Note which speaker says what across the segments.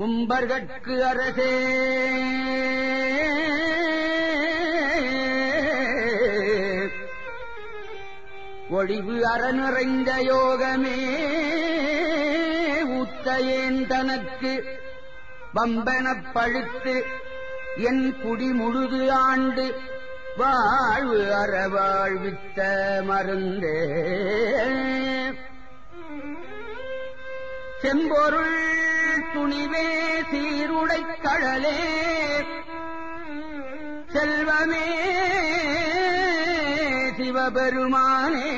Speaker 1: கும்பர்கட்கு அரசே. ஒழிவு அறநிறைந்த யோகமே. ஊத்தையேன் தனக்கு வம்பெனப் பழுத்து என் குடி முழுது ஆண்டு வாழ்வு அறவாழ்வித்த மருந்தே. செம்பொருள் துணிவே சீருடைக் கடலே. செல்வமே சிவபெருமானே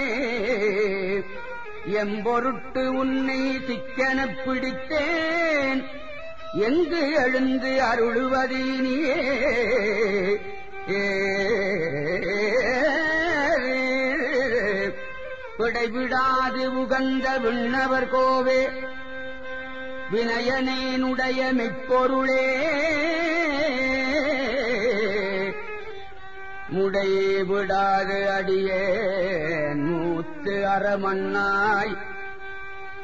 Speaker 1: எம்பொருட்டு உன்னை சிக்கனப் பிடித்தேன். எங்கு எழுந்து அருளுவதீனியே விடைவிடாது உகந்த விண்ணவர் கோவே. வினயனேனுடைய மெய்ப்பொருளே. முடை விடாது அடியே நூத்து அறமண்ணாய்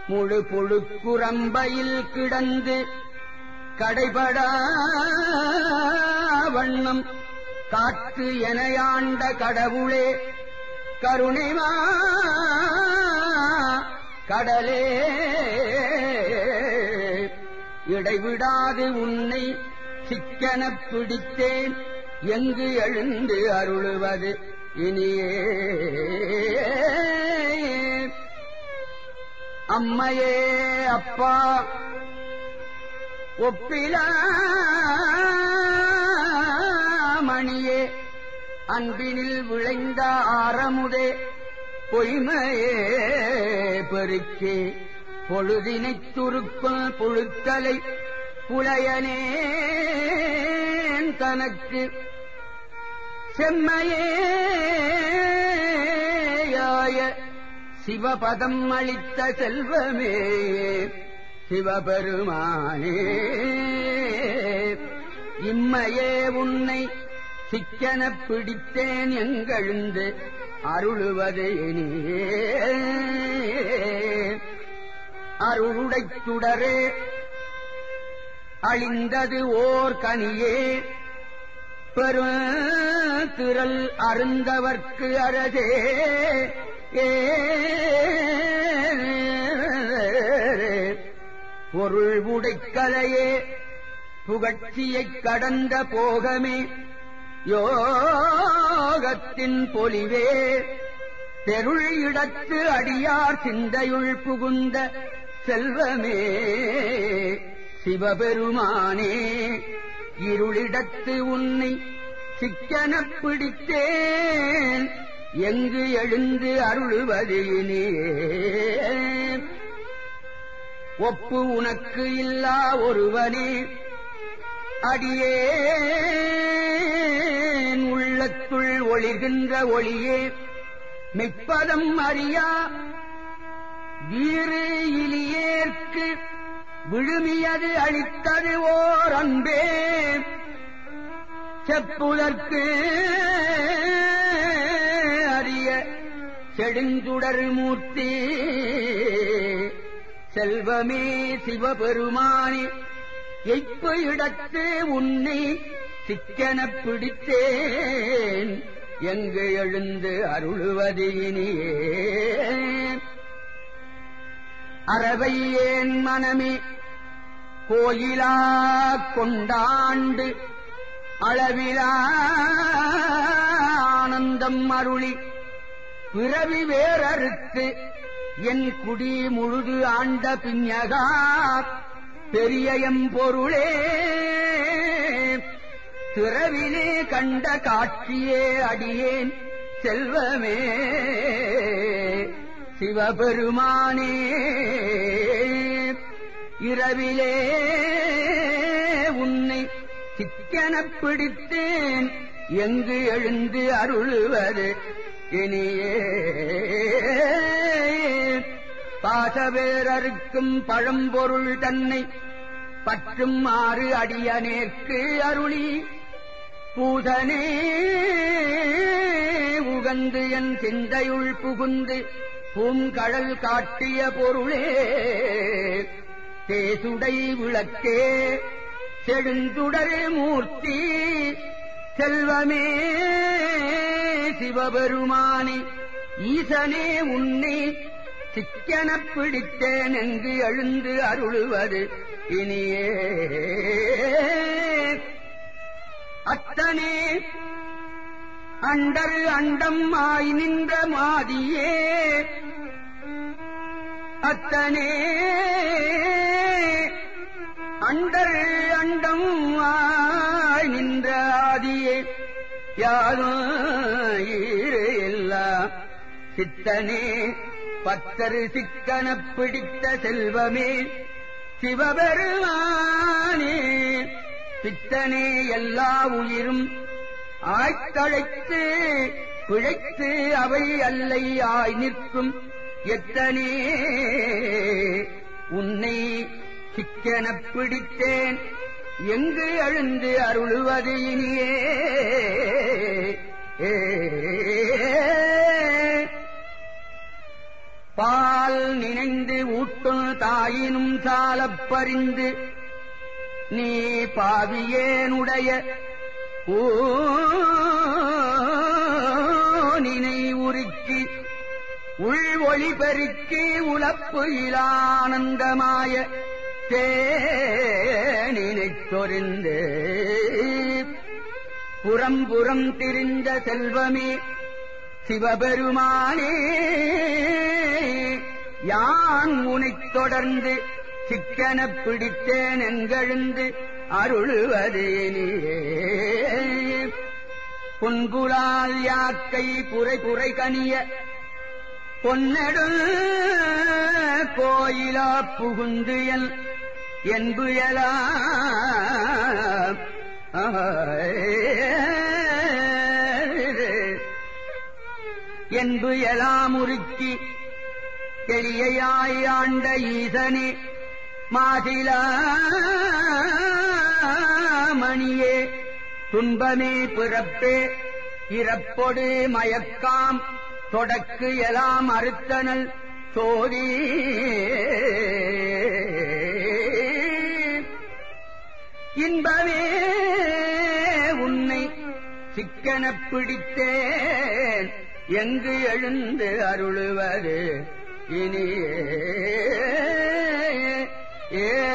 Speaker 1: முழு புழுக்குரம்பையில் கிடந்து கடைபடா வண்ணம் காற்று எனையாண்ட கடவுளே. கருணைமா கடலே. இடைவிடாது உன்னை சிக்கனப் பிடித்தேன். எங்கு எழுந்து அருளுவது இனியே. அம்மையே அப்பா ஒப்பிலா மணியே அன்பினில் விளைந்த ஆரமுதே பொய்மையே பெருக்கே. பொழுதினைத் துருக்குள் புழுத்தலை புலையனேன் தனக்கு. செம்மையேயாய சிவபதம் அளித்த செல்வமே சிவபெருமானே. இம்மையே உன்னை சிக்கனப் பிடித்தேன் எங்கெழுந்து அருளுவது இனியே அருளுடைச் சுடரே அழிந்தது ஓர் கனியே. பெருந்திரல் அருந்தவர்க்கு அரசே ஏ. பொருள் உடைக்கலையே புகழ்ச்சியைக் கடந்த போகமே. யோகத்தின் பொலிவே. தெருள் இடத்து அடியார் சிந்தையுள் புகுந்த செல்வமே சிவபெருமானே இருளிடத்து உன்னை சிக்கனப் பிடித்தேன். எங்கு எழுந்து அருளுவது ஒப்பு உனக்கு இல்லா ஒருவனே அடியேன். உள்ளத்துள் ஒளிகின்ற ஒளியே மெய்ப்பதம் அறியா வீறு இலியேற்கு விழுமியது அளித்தது ஓர் அன்பே செப்புதற்கு அறிய செடுஞ்சுடர் மூர்த்தி. செல்வமே சிவபெருமானே எய்ப்பு இடத்து உன்னை சிக்கனப் பிடித்தேன். எங்கு எழுந்து அருளுவது இனியே. அறவை ஏன் மனமே? கோயிலா கொண்டாண்டு அளவிலா ஆனந்தம் அருளி பிறவி வேறறுத்து என் குடி முழுது ஆண்ட பிஞகா பெரிய எம்பொருளே திறவிலே கண்ட காட்சியே அடியேன் செல்வமே. சிவபெருமானே இரவிலே உன்னை சிக்கனப் பிடித்தேன். எங்கு எழுந்து அருள்வது இனியே? பாசவேரருக்கும் பழம்பொருள் தன்னை பற்றும் ஆறு அடியனேற்கு அருளி. பூதனே உகந்து என் சிந்தையுள் புகுந்து பூங்கழல் காட்டிய பொருளே தேசுடை விளக்கே செடுந்துடர் மூர்த்தி செல்வமே சிவபெருமானி ஈசனே உன்னை சிக்கனப் பிடித்தேன் என்று எழுந்து அருளுவது இனியே. அத்தனே அண்டர் அண்டம் ஆய் நின்ற மாதியே அத்தனே. அண்டர் அண்டம் ஆய் நின்ற ஆதியே. யாரும் ஈரு எல்லாம் சித்தனே பத்தரு சிக்கன பிடித்த செல்வமே. சிவபெருமானே பித்தனே எல்லா உயிரும். ஆய்த்தழைத்து பிழைத்து அவை அல்லை ஆய் நிற்கும். எத்தனே? உன்னை சிக்கனப் பிடித்தேன். எங்கு அழுந்து அருளுவது இனியே? பால் நினைந்து ஊட்டும் தாயினும் சாலப் பறிந்து நீ பாவியேனுடைய ஓ உள் ஒளி பெருக்கி உழப்பு இலானந்தமாய தேனினைச் சொரிந்து புறம் திரிந்த செல்வமே சிவபெருமானே. யான் உனைத் தொடர்ந்து சிக்கன பிடித்தேன் எங்கெழுந்து அருளுவது நீயே யாக்கை புரை புரை கனிய பொன்னடு கோயிலா புகுந்து என்புயலா. என்புயலாம் என்பு எலாம் உருக்கி எளியாய் ஆண்ட ஈசனே மாதிலாமணியே துன்பமே பிறப்பே இறப்பொடு மயக்காம் தொடக்கு எலாம் அறுத்தனல் சோதி. இன்பமே உன்னை சிக்கன பிடித்தேன். எங்கு எழுந்து அருளுவது இனியே? ஏ